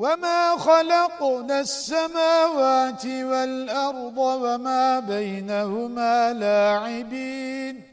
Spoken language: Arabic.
وما خلقنا السماوات والأرض وما بينهما لاعبين